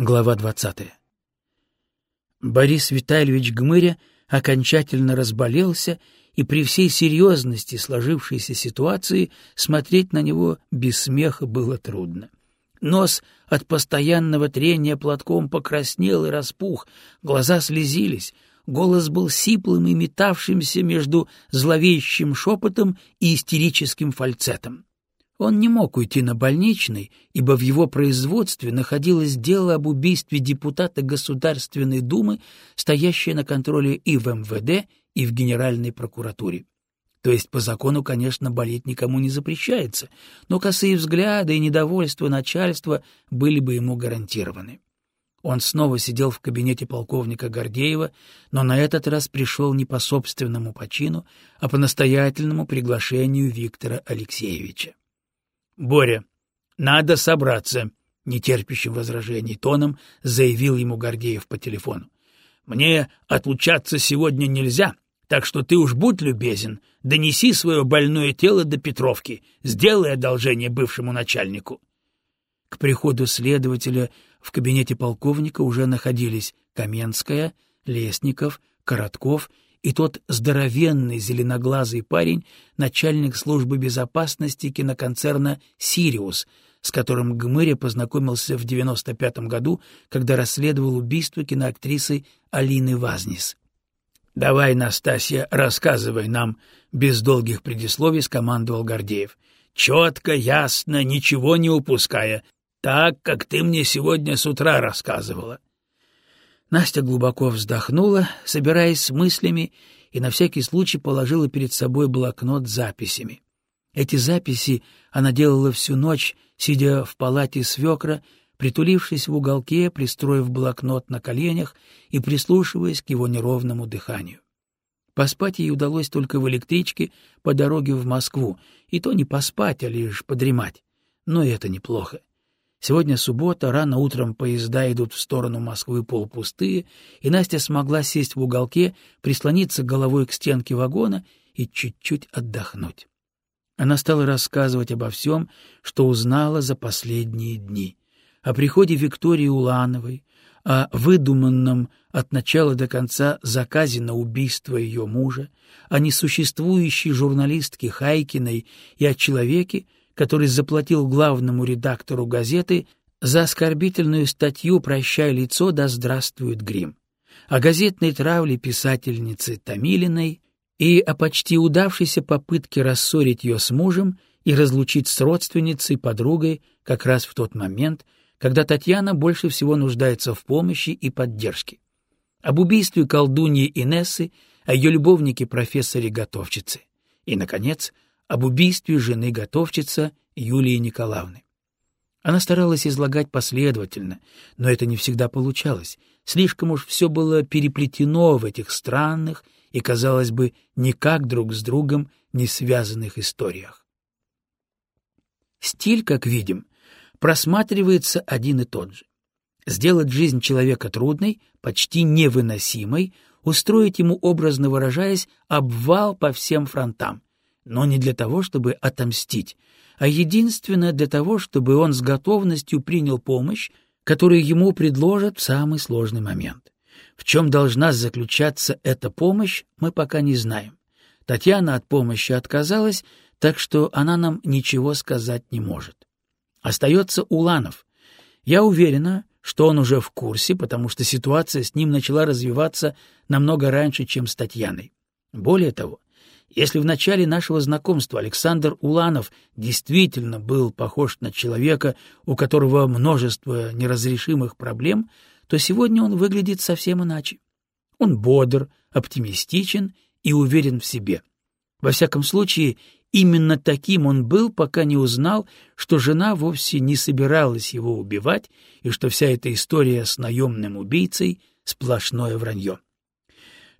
Глава 20. Борис Витальевич Гмыря окончательно разболелся, и при всей серьезности сложившейся ситуации смотреть на него без смеха было трудно. Нос от постоянного трения платком покраснел и распух, глаза слезились, голос был сиплым и метавшимся между зловещим шепотом и истерическим фальцетом. Он не мог уйти на больничный, ибо в его производстве находилось дело об убийстве депутата Государственной Думы, стоящее на контроле и в МВД, и в Генеральной прокуратуре. То есть по закону, конечно, болеть никому не запрещается, но косые взгляды и недовольство начальства были бы ему гарантированы. Он снова сидел в кабинете полковника Гордеева, но на этот раз пришел не по собственному почину, а по настоятельному приглашению Виктора Алексеевича. Боря, надо собраться, нетерпящим возражений тоном заявил ему Гордеев по телефону. Мне отлучаться сегодня нельзя, так что ты уж будь любезен, донеси свое больное тело до Петровки, сделай одолжение бывшему начальнику. К приходу следователя в кабинете полковника уже находились Каменская, Лесников, Коротков и тот здоровенный зеленоглазый парень, начальник службы безопасности киноконцерна «Сириус», с которым Гмыря познакомился в 95-м году, когда расследовал убийство киноактрисы Алины Вазнис. «Давай, Настасья, рассказывай нам», — без долгих предисловий скомандовал Гордеев. «Четко, ясно, ничего не упуская, так, как ты мне сегодня с утра рассказывала. Настя глубоко вздохнула, собираясь с мыслями, и на всякий случай положила перед собой блокнот с записями. Эти записи она делала всю ночь, сидя в палате свекра, притулившись в уголке, пристроив блокнот на коленях и прислушиваясь к его неровному дыханию. Поспать ей удалось только в электричке по дороге в Москву, и то не поспать, а лишь подремать. Но это неплохо. Сегодня суббота, рано утром поезда идут в сторону Москвы полупустые, и Настя смогла сесть в уголке, прислониться головой к стенке вагона и чуть-чуть отдохнуть. Она стала рассказывать обо всем, что узнала за последние дни. О приходе Виктории Улановой, о выдуманном от начала до конца заказе на убийство ее мужа, о несуществующей журналистке Хайкиной и о человеке, который заплатил главному редактору газеты за оскорбительную статью «Прощай лицо, да здравствует грим», о газетной травле писательницы Томилиной и о почти удавшейся попытке рассорить ее с мужем и разлучить с родственницей, подругой, как раз в тот момент, когда Татьяна больше всего нуждается в помощи и поддержке. Об убийстве колдуньи Инессы, о ее любовнике-профессоре-готовчице. И, наконец, об убийстве жены готовчица Юлии Николаевны. Она старалась излагать последовательно, но это не всегда получалось. Слишком уж все было переплетено в этих странных и, казалось бы, никак друг с другом не связанных историях. Стиль, как видим, просматривается один и тот же. Сделать жизнь человека трудной, почти невыносимой, устроить ему, образно выражаясь, обвал по всем фронтам, но не для того, чтобы отомстить, а единственно для того, чтобы он с готовностью принял помощь, которую ему предложат в самый сложный момент. В чем должна заключаться эта помощь, мы пока не знаем. Татьяна от помощи отказалась, так что она нам ничего сказать не может. Остается Уланов. Я уверена, что он уже в курсе, потому что ситуация с ним начала развиваться намного раньше, чем с Татьяной. Более того, если в начале нашего знакомства Александр Уланов действительно был похож на человека, у которого множество неразрешимых проблем, то сегодня он выглядит совсем иначе. Он бодр, оптимистичен и уверен в себе. Во всяком случае, именно таким он был, пока не узнал, что жена вовсе не собиралась его убивать и что вся эта история с наемным убийцей — сплошное вранье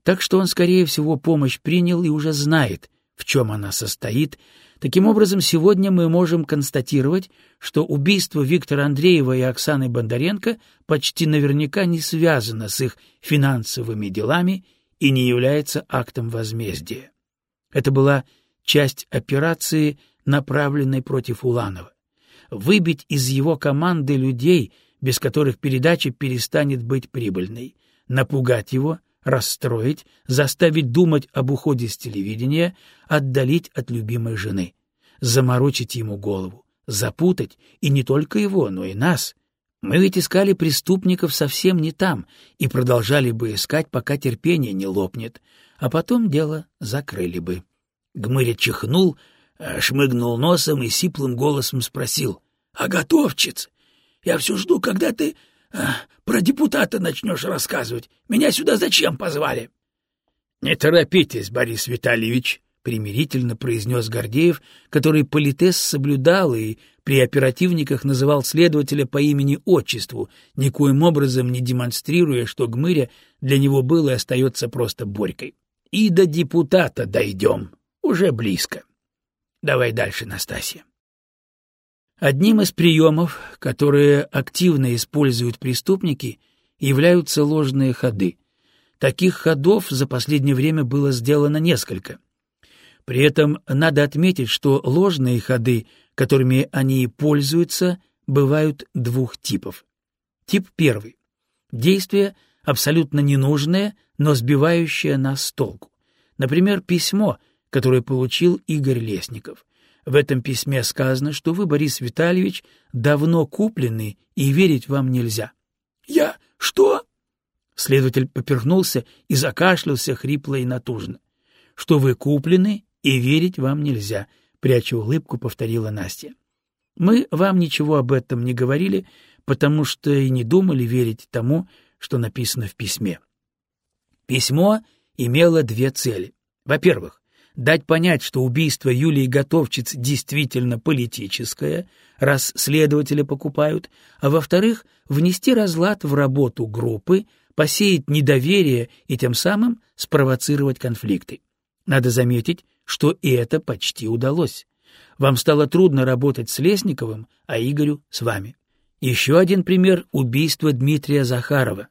так что он, скорее всего, помощь принял и уже знает, в чем она состоит. Таким образом, сегодня мы можем констатировать, что убийство Виктора Андреева и Оксаны Бондаренко почти наверняка не связано с их финансовыми делами и не является актом возмездия. Это была часть операции, направленной против Уланова. Выбить из его команды людей, без которых передача перестанет быть прибыльной, напугать его, расстроить, заставить думать об уходе с телевидения, отдалить от любимой жены, заморочить ему голову, запутать и не только его, но и нас. Мы ведь искали преступников совсем не там и продолжали бы искать, пока терпение не лопнет, а потом дело закрыли бы. Гмыря чихнул, э, шмыгнул носом и сиплым голосом спросил. — А готовчиц? Я все жду, когда ты про депутата начнешь рассказывать. Меня сюда зачем позвали? — Не торопитесь, Борис Витальевич, — примирительно произнес Гордеев, который политес соблюдал и при оперативниках называл следователя по имени-отчеству, никоим образом не демонстрируя, что Гмыря для него был и остается просто Борькой. — И до депутата дойдем. Уже близко. Давай дальше, Настасья. Одним из приемов, которые активно используют преступники, являются ложные ходы. Таких ходов за последнее время было сделано несколько. При этом надо отметить, что ложные ходы, которыми они пользуются, бывают двух типов. Тип первый. Действие абсолютно ненужное, но сбивающее нас с толку. Например, письмо, которое получил Игорь Лесников. В этом письме сказано, что вы, Борис Витальевич, давно куплены, и верить вам нельзя. — Я что? Следователь поперхнулся и закашлялся хрипло и натужно. — Что вы куплены, и верить вам нельзя, — пряча улыбку, повторила Настя. — Мы вам ничего об этом не говорили, потому что и не думали верить тому, что написано в письме. Письмо имело две цели. Во-первых, дать понять, что убийство Юлии Готовчиц действительно политическое, раз следователя покупают, а во-вторых, внести разлад в работу группы, посеять недоверие и тем самым спровоцировать конфликты. Надо заметить, что и это почти удалось. Вам стало трудно работать с Лесниковым, а Игорю — с вами. Еще один пример — убийство Дмитрия Захарова.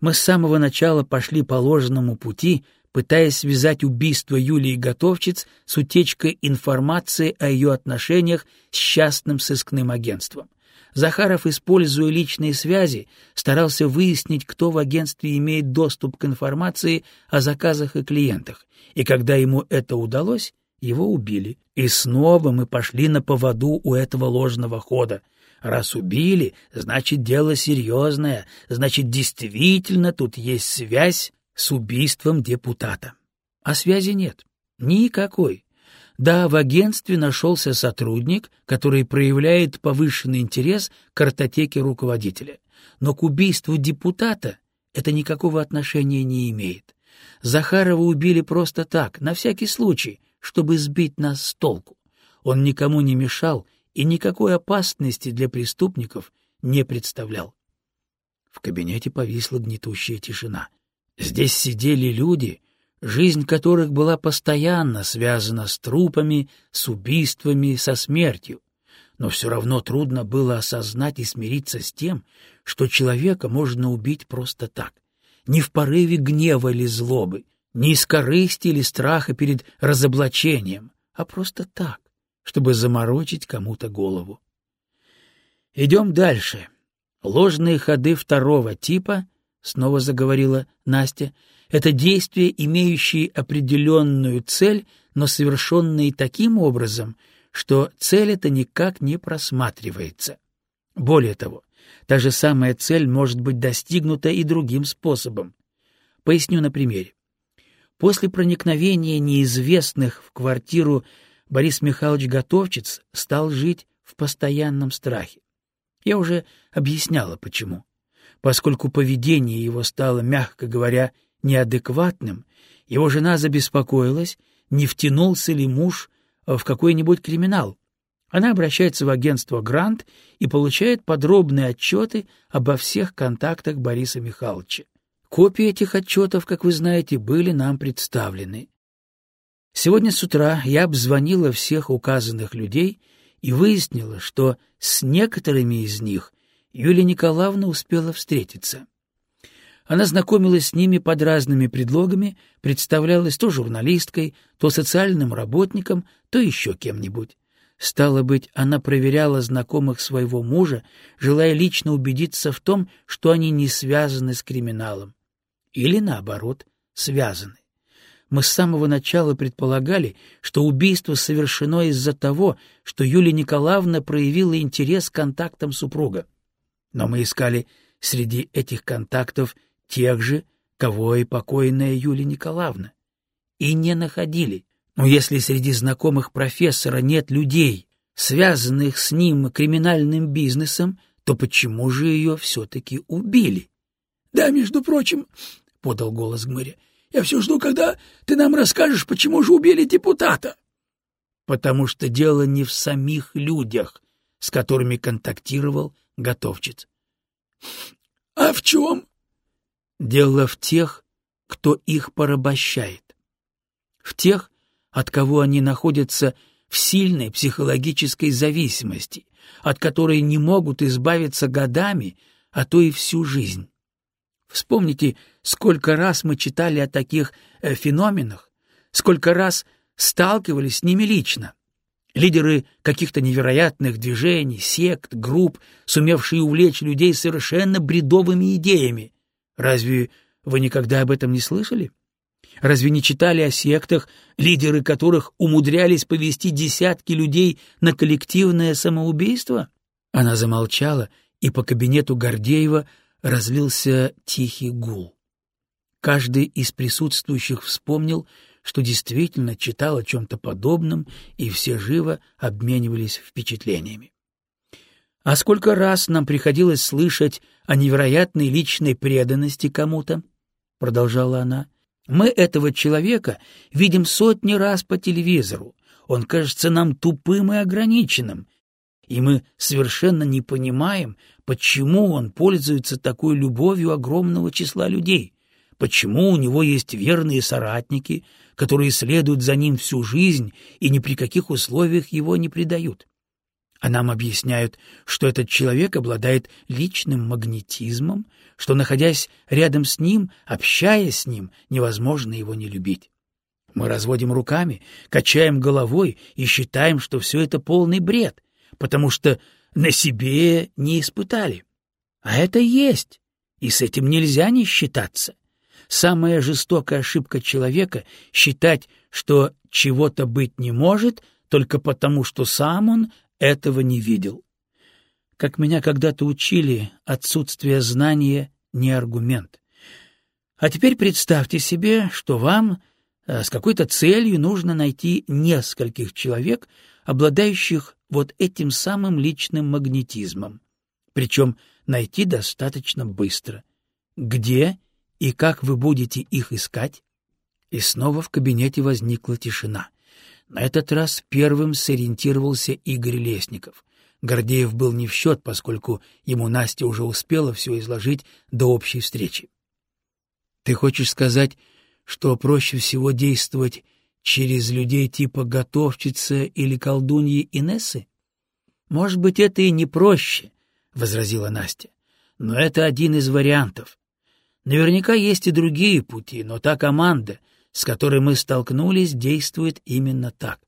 Мы с самого начала пошли по ложному пути — пытаясь связать убийство Юлии Готовчиц с утечкой информации о ее отношениях с частным сыскным агентством. Захаров, используя личные связи, старался выяснить, кто в агентстве имеет доступ к информации о заказах и клиентах, и когда ему это удалось, его убили. И снова мы пошли на поводу у этого ложного хода. Раз убили, значит, дело серьезное, значит, действительно тут есть связь с убийством депутата. А связи нет. Никакой. Да, в агентстве нашелся сотрудник, который проявляет повышенный интерес к картотеке руководителя. Но к убийству депутата это никакого отношения не имеет. Захарова убили просто так, на всякий случай, чтобы сбить нас с толку. Он никому не мешал и никакой опасности для преступников не представлял. В кабинете повисла гнетущая тишина. Здесь сидели люди, жизнь которых была постоянно связана с трупами, с убийствами, со смертью. Но все равно трудно было осознать и смириться с тем, что человека можно убить просто так, не в порыве гнева или злобы, не из корысти или страха перед разоблачением, а просто так, чтобы заморочить кому-то голову. Идем дальше. Ложные ходы второго типа —— снова заговорила Настя, — это действия, имеющие определенную цель, но совершенные таким образом, что цель эта никак не просматривается. Более того, та же самая цель может быть достигнута и другим способом. Поясню на примере. После проникновения неизвестных в квартиру Борис Михайлович Готовчиц стал жить в постоянном страхе. Я уже объясняла, почему. Поскольку поведение его стало, мягко говоря, неадекватным, его жена забеспокоилась, не втянулся ли муж в какой-нибудь криминал. Она обращается в агентство «Грант» и получает подробные отчеты обо всех контактах Бориса Михайловича. Копии этих отчетов, как вы знаете, были нам представлены. Сегодня с утра я обзвонила всех указанных людей и выяснила, что с некоторыми из них Юлия Николаевна успела встретиться. Она знакомилась с ними под разными предлогами, представлялась то журналисткой, то социальным работником, то еще кем-нибудь. Стало быть, она проверяла знакомых своего мужа, желая лично убедиться в том, что они не связаны с криминалом. Или, наоборот, связаны. Мы с самого начала предполагали, что убийство совершено из-за того, что Юлия Николаевна проявила интерес к контактам супруга. Но мы искали среди этих контактов тех же, кого и покойная Юлия Николаевна. И не находили. Но если среди знакомых профессора нет людей, связанных с ним криминальным бизнесом, то почему же ее все-таки убили? — Да, между прочим, — подал голос Гмыря, — я все жду, когда ты нам расскажешь, почему же убили депутата. — Потому что дело не в самих людях, с которыми контактировал готовчиц. — А в чем? — Дело в тех, кто их порабощает. В тех, от кого они находятся в сильной психологической зависимости, от которой не могут избавиться годами, а то и всю жизнь. Вспомните, сколько раз мы читали о таких э, феноменах, сколько раз сталкивались с ними лично. Лидеры каких-то невероятных движений, сект, групп, сумевшие увлечь людей совершенно бредовыми идеями. Разве вы никогда об этом не слышали? Разве не читали о сектах, лидеры которых умудрялись повести десятки людей на коллективное самоубийство? Она замолчала, и по кабинету Гордеева разлился тихий гул. Каждый из присутствующих вспомнил, что действительно читал о чем-то подобном, и все живо обменивались впечатлениями. А сколько раз нам приходилось слышать о невероятной личной преданности кому-то, — продолжала она, — мы этого человека видим сотни раз по телевизору. Он кажется нам тупым и ограниченным. И мы совершенно не понимаем, почему он пользуется такой любовью огромного числа людей, почему у него есть верные соратники, которые следуют за ним всю жизнь и ни при каких условиях его не предают. А нам объясняют, что этот человек обладает личным магнетизмом, что, находясь рядом с ним, общаясь с ним, невозможно его не любить. Мы разводим руками, качаем головой и считаем, что все это полный бред, потому что на себе не испытали. А это есть, и с этим нельзя не считаться. Самая жестокая ошибка человека — считать, что чего-то быть не может только потому, что сам он этого не видел. Как меня когда-то учили, отсутствие знания — не аргумент. А теперь представьте себе, что вам э, с какой-то целью нужно найти нескольких человек, обладающих вот этим самым личным магнетизмом. Причем найти достаточно быстро. Где и как вы будете их искать? И снова в кабинете возникла тишина. На этот раз первым сориентировался Игорь Лесников. Гордеев был не в счет, поскольку ему Настя уже успела все изложить до общей встречи. — Ты хочешь сказать, что проще всего действовать через людей типа готовчица или колдуньи Инессы? — Может быть, это и не проще, — возразила Настя, — но это один из вариантов. Наверняка есть и другие пути, но та команда, с которой мы столкнулись, действует именно так.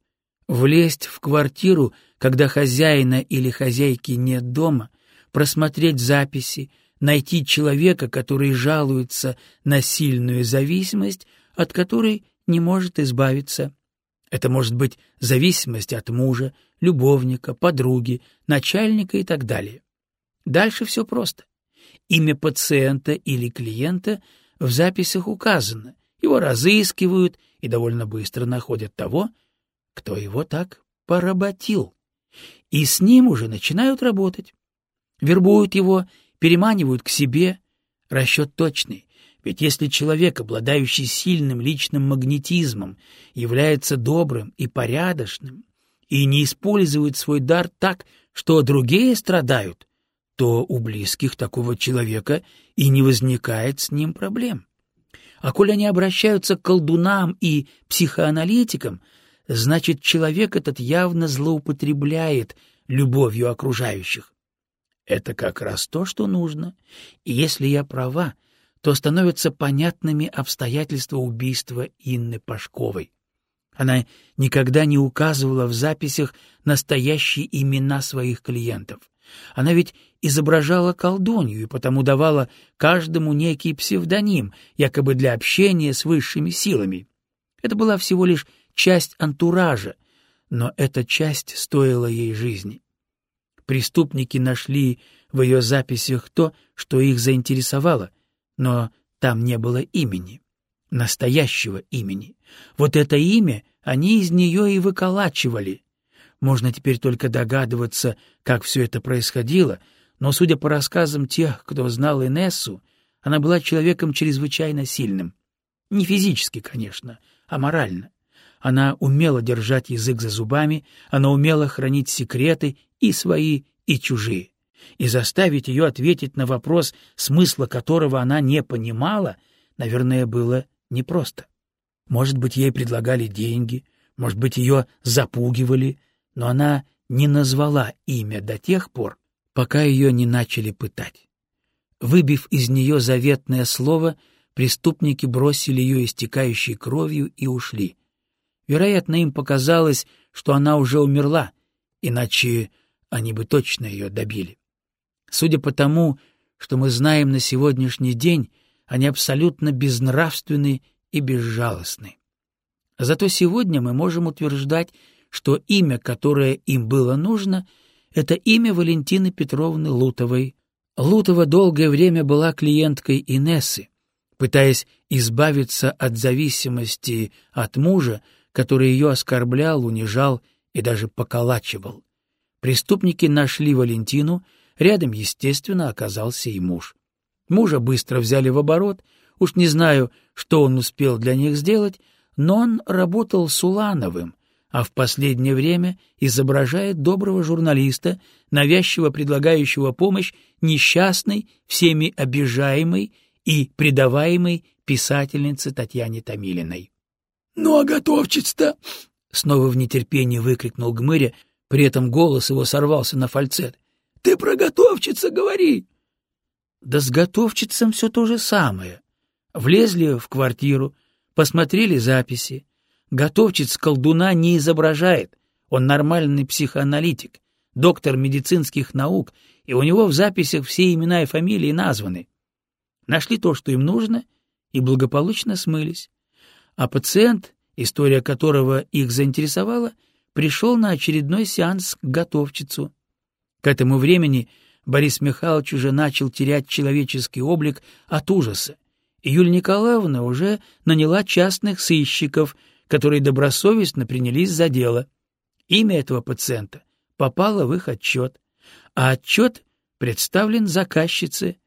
Влезть в квартиру, когда хозяина или хозяйки нет дома, просмотреть записи, найти человека, который жалуется на сильную зависимость, от которой не может избавиться. Это может быть зависимость от мужа, любовника, подруги, начальника и так далее. Дальше все просто. Имя пациента или клиента в записях указано, его разыскивают и довольно быстро находят того, кто его так поработил. И с ним уже начинают работать. Вербуют его, переманивают к себе. Расчет точный. Ведь если человек, обладающий сильным личным магнетизмом, является добрым и порядочным, и не использует свой дар так, что другие страдают, то у близких такого человека и не возникает с ним проблем. А коль они обращаются к колдунам и психоаналитикам, значит, человек этот явно злоупотребляет любовью окружающих. Это как раз то, что нужно. И если я права, то становятся понятными обстоятельства убийства Инны Пашковой. Она никогда не указывала в записях настоящие имена своих клиентов. Она ведь изображала колдунью и потому давала каждому некий псевдоним, якобы для общения с высшими силами. Это была всего лишь часть антуража, но эта часть стоила ей жизни. Преступники нашли в ее записях то, что их заинтересовало, но там не было имени, настоящего имени. Вот это имя они из нее и выколачивали. Можно теперь только догадываться, как все это происходило, но, судя по рассказам тех, кто знал Инессу, она была человеком чрезвычайно сильным. Не физически, конечно, а морально. Она умела держать язык за зубами, она умела хранить секреты и свои, и чужие. И заставить ее ответить на вопрос, смысла которого она не понимала, наверное, было непросто. Может быть, ей предлагали деньги, может быть, ее запугивали, но она не назвала имя до тех пор, пока ее не начали пытать. Выбив из нее заветное слово, преступники бросили ее истекающей кровью и ушли. Вероятно, им показалось, что она уже умерла, иначе они бы точно ее добили. Судя по тому, что мы знаем на сегодняшний день, они абсолютно безнравственны и безжалостны. Зато сегодня мы можем утверждать, что имя, которое им было нужно, это имя Валентины Петровны Лутовой. Лутова долгое время была клиенткой Инессы, пытаясь избавиться от зависимости от мужа, который ее оскорблял, унижал и даже поколачивал. Преступники нашли Валентину, рядом, естественно, оказался и муж. Мужа быстро взяли в оборот, уж не знаю, что он успел для них сделать, но он работал с Улановым, а в последнее время изображает доброго журналиста, навязчиво предлагающего помощь несчастной, всеми обижаемой и предаваемой писательнице Татьяне Томилиной. — Ну а готовчиц-то? — снова в нетерпении выкрикнул Гмыря, при этом голос его сорвался на фальцет. — Ты про готовчица говори! — Да с готовчицем все то же самое. Влезли в квартиру, посмотрели записи. Готовчиц колдуна не изображает, он нормальный психоаналитик, доктор медицинских наук, и у него в записях все имена и фамилии названы. Нашли то, что им нужно, и благополучно смылись. А пациент, история которого их заинтересовала, пришел на очередной сеанс к готовчицу. К этому времени Борис Михайлович уже начал терять человеческий облик от ужаса. И Юлия Николаевна уже наняла частных сыщиков, которые добросовестно принялись за дело. Имя этого пациента попало в их отчет, а отчет представлен заказчице.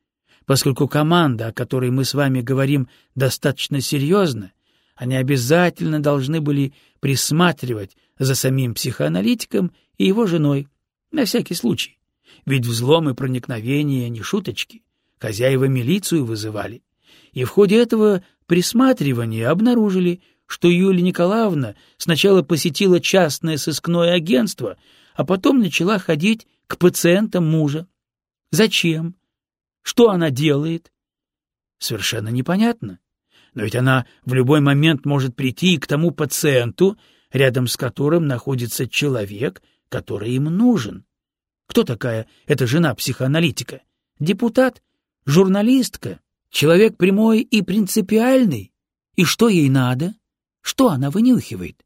Поскольку команда, о которой мы с вами говорим, достаточно серьезна, они обязательно должны были присматривать за самим психоаналитиком и его женой, на всякий случай. Ведь взлом и проникновение не шуточки. Хозяева милицию вызывали. И в ходе этого присматривания обнаружили, что Юлия Николаевна сначала посетила частное сыскное агентство, а потом начала ходить к пациентам мужа. Зачем? Что она делает? Совершенно непонятно. Но ведь она в любой момент может прийти к тому пациенту, рядом с которым находится человек, который им нужен. Кто такая эта жена психоаналитика? Депутат? Журналистка? Человек прямой и принципиальный? И что ей надо? Что она вынюхивает?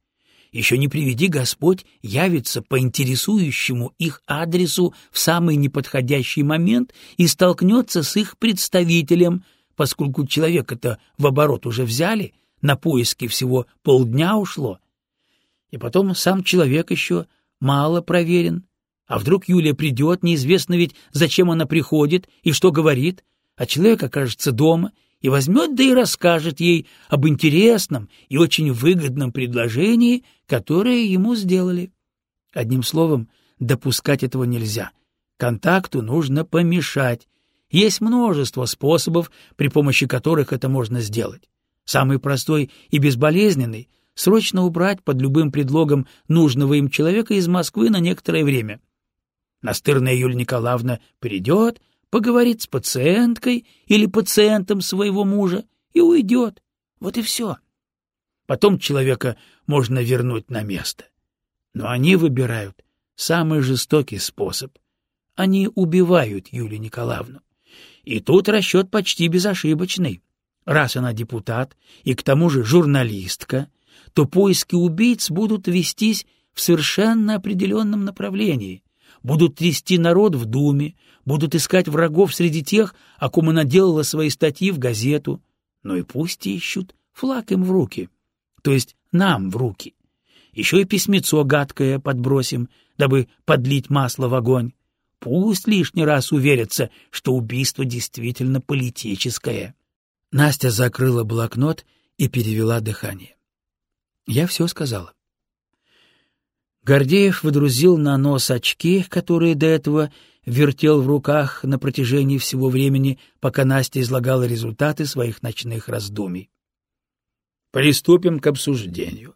Еще не приведи Господь явится по интересующему их адресу в самый неподходящий момент и столкнется с их представителем, поскольку человека-то в оборот уже взяли, на поиски всего полдня ушло. И потом сам человек еще мало проверен. А вдруг Юлия придет, неизвестно ведь, зачем она приходит и что говорит, а человек окажется дома и возьмет да и расскажет ей об интересном и очень выгодном предложении, которое ему сделали. Одним словом, допускать этого нельзя. Контакту нужно помешать, есть множество способов, при помощи которых это можно сделать. Самый простой и безболезненный — срочно убрать под любым предлогом нужного им человека из Москвы на некоторое время. Настырная Юлия Николаевна придет, поговорит с пациенткой или пациентом своего мужа и уйдет. Вот и все. Потом человека можно вернуть на место. Но они выбирают самый жестокий способ. Они убивают Юлию Николаевну. И тут расчет почти безошибочный. Раз она депутат и к тому же журналистка, то поиски убийц будут вестись в совершенно определенном направлении. Будут трясти народ в Думе, будут искать врагов среди тех, о ком она делала свои статьи в газету. Но и пусть ищут, флаг им в руки, то есть нам в руки. Еще и письмецо гадкое подбросим, дабы подлить масло в огонь. Пусть лишний раз уверятся, что убийство действительно политическое. Настя закрыла блокнот и перевела дыхание. Я все сказала. Гордеев выдрузил на нос очки, которые до этого вертел в руках на протяжении всего времени, пока Настя излагала результаты своих ночных раздумий. Приступим к обсуждению.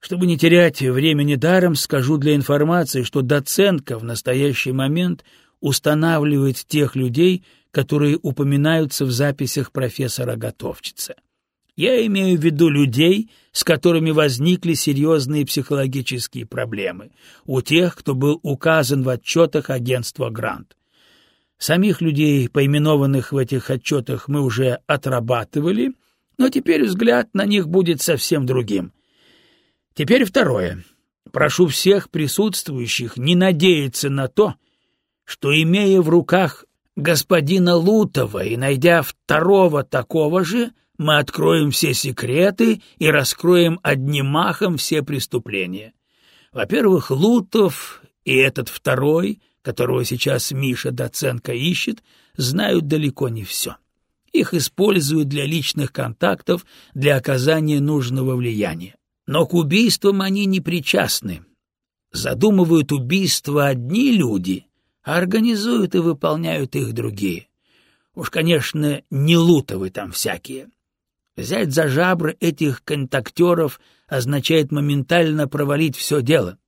Чтобы не терять времени даром, скажу для информации, что доцентка в настоящий момент устанавливает тех людей, которые упоминаются в записях профессора Готовчица. Я имею в виду людей, с которыми возникли серьезные психологические проблемы, у тех, кто был указан в отчетах агентства «Грант». Самих людей, поименованных в этих отчетах, мы уже отрабатывали, но теперь взгляд на них будет совсем другим. Теперь второе. Прошу всех присутствующих не надеяться на то, что, имея в руках господина Лутова и найдя второго такого же, мы откроем все секреты и раскроем одним махом все преступления. Во-первых, Лутов и этот второй, которого сейчас Миша Доценко ищет, знают далеко не все. Их используют для личных контактов, для оказания нужного влияния. Но к убийствам они не причастны. Задумывают убийства одни люди, а организуют и выполняют их другие. Уж, конечно, не лутовы там всякие. Взять за жабры этих контактеров означает моментально провалить все дело.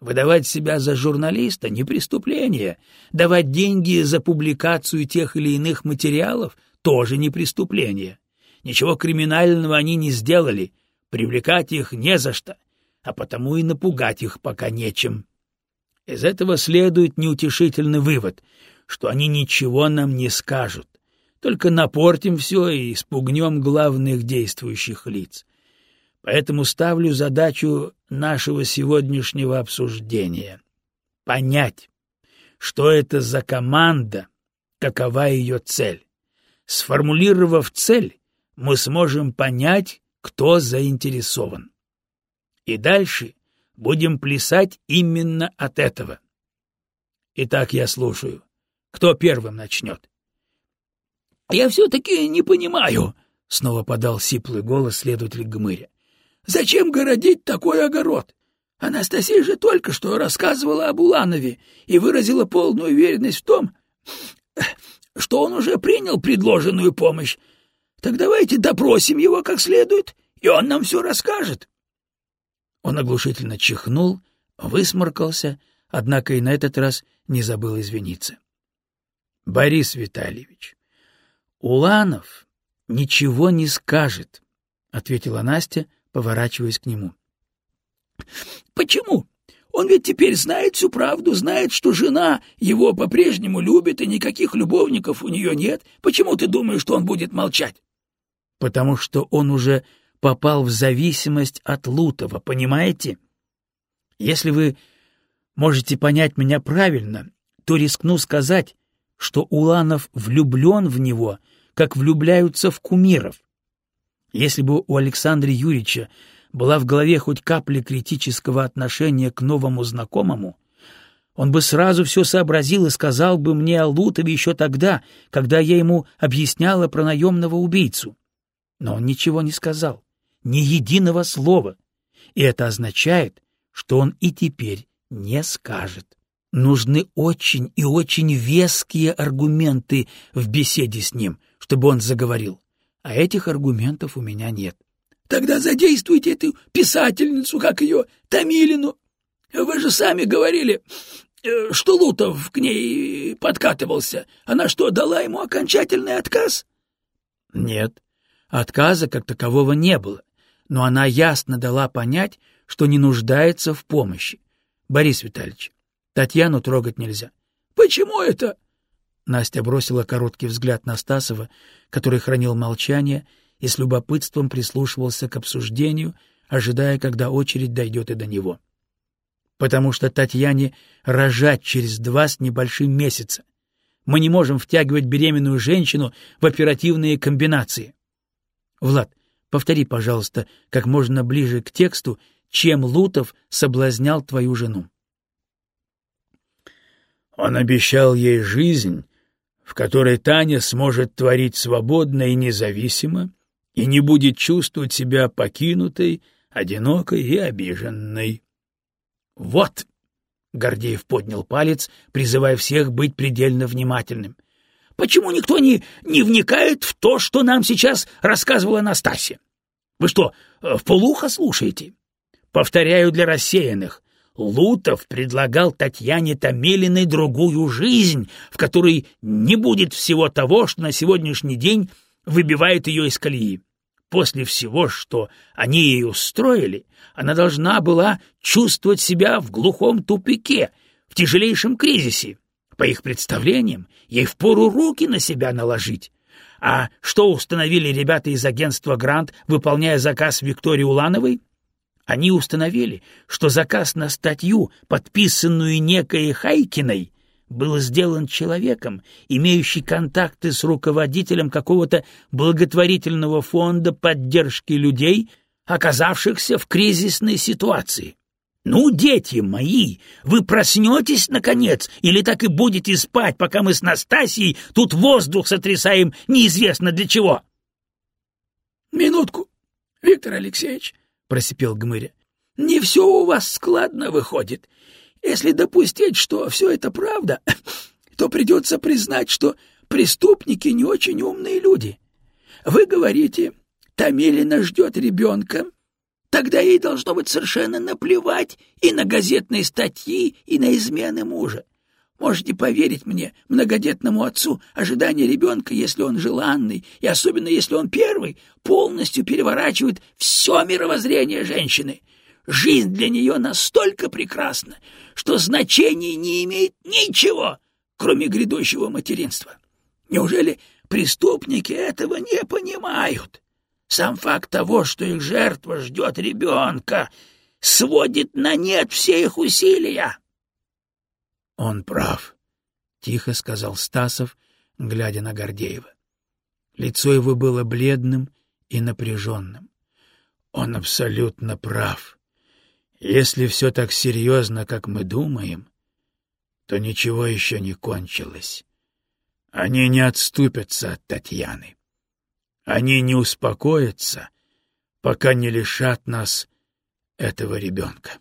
Выдавать себя за журналиста — не преступление. Давать деньги за публикацию тех или иных материалов — тоже не преступление. Ничего криминального они не сделали, привлекать их не за что, а потому и напугать их пока нечем. Из этого следует неутешительный вывод, что они ничего нам не скажут. Только напортим все и спугнем главных действующих лиц. Поэтому ставлю задачу нашего сегодняшнего обсуждения — понять, что это за команда, какова ее цель. Сформулировав цель, мы сможем понять, кто заинтересован. И дальше будем плясать именно от этого. Итак, я слушаю. Кто первым начнет? — Я все-таки не понимаю, — снова подал сиплый голос следователь Гмыря. — Зачем городить такой огород? Анастасия же только что рассказывала об Уланове и выразила полную уверенность в том, что он уже принял предложенную помощь. Так давайте допросим его как следует, и он нам все расскажет. Он оглушительно чихнул, высморкался, однако и на этот раз не забыл извиниться. — Борис Витальевич, Уланов ничего не скажет, — ответила Настя, поворачиваясь к нему. — Почему? Он ведь теперь знает всю правду, знает, что жена его по-прежнему любит, и никаких любовников у нее нет. Почему ты думаешь, что он будет молчать? — Потому что он уже попал в зависимость от Лутова, понимаете? Если вы можете понять меня правильно, то рискну сказать, что Уланов влюблен в него — как влюбляются в кумиров. Если бы у Александра Юрьевича была в голове хоть капля критического отношения к новому знакомому, он бы сразу все сообразил и сказал бы мне о Лутове еще тогда, когда я ему объясняла про наемного убийцу. Но он ничего не сказал, ни единого слова, и это означает, что он и теперь не скажет. Нужны очень и очень веские аргументы в беседе с ним, чтобы он заговорил. А этих аргументов у меня нет. — Тогда задействуйте эту писательницу, как ее, Томилину. Вы же сами говорили, э, что Лутов к ней подкатывался. Она что, дала ему окончательный отказ? — Нет, отказа как такового не было. но она ясно дала понять, что не нуждается в помощи. Борис Витальевич, Татьяну трогать нельзя. — Почему это? Настя бросила короткий взгляд на Стасова, который хранил молчание и с любопытством прислушивался к обсуждению, ожидая, когда очередь дойдет и до него. Потому что Татьяне рожать через два с небольшим месяца. Мы не можем втягивать беременную женщину в оперативные комбинации. Влад, повтори, пожалуйста, как можно ближе к тексту, чем Лутов соблазнял твою жену. Он обещал ей жизнь, в которой Таня сможет творить свободно и независимо и не будет чувствовать себя покинутой, одинокой и обиженной. — Вот! — Гордеев поднял палец, призывая всех быть предельно внимательным. — Почему никто не, не вникает в то, что нам сейчас рассказывала Настасья? Вы что, в полухо слушаете? Повторяю для рассеянных. Лутов предлагал Татьяне Томилиной другую жизнь, в которой не будет всего того, что на сегодняшний день выбивает ее из колеи. После всего, что они ей устроили, она должна была чувствовать себя в глухом тупике, в тяжелейшем кризисе. По их представлениям, ей впору руки на себя наложить. А что установили ребята из агентства «Грант», выполняя заказ Виктории Улановой? Они установили, что заказ на статью, подписанную некой Хайкиной, был сделан человеком, имеющий контакты с руководителем какого-то благотворительного фонда поддержки людей, оказавшихся в кризисной ситуации. Ну, дети мои, вы проснетесь, наконец, или так и будете спать, пока мы с Настасьей тут воздух сотрясаем неизвестно для чего? — Минутку, Виктор Алексеевич, — просипел Гмыря. — Не все у вас складно выходит. Если допустить, что все это правда, то придется признать, что преступники не очень умные люди. Вы говорите, Тамилина ждет ребенка, тогда ей должно быть совершенно наплевать и на газетные статьи, и на измены мужа. Можете поверить мне, многодетному отцу, ожидание ребенка, если он желанный, и особенно если он первый, полностью переворачивает все мировоззрение женщины. Жизнь для нее настолько прекрасна, что значения не имеет ничего, кроме грядущего материнства. Неужели преступники этого не понимают? Сам факт того, что их жертва ждет ребенка, сводит на нет все их усилия. — Он прав, — тихо сказал Стасов, глядя на Гордеева. Лицо его было бледным и напряженным. Он абсолютно прав. Если все так серьезно, как мы думаем, то ничего еще не кончилось. Они не отступятся от Татьяны. Они не успокоятся, пока не лишат нас этого ребенка.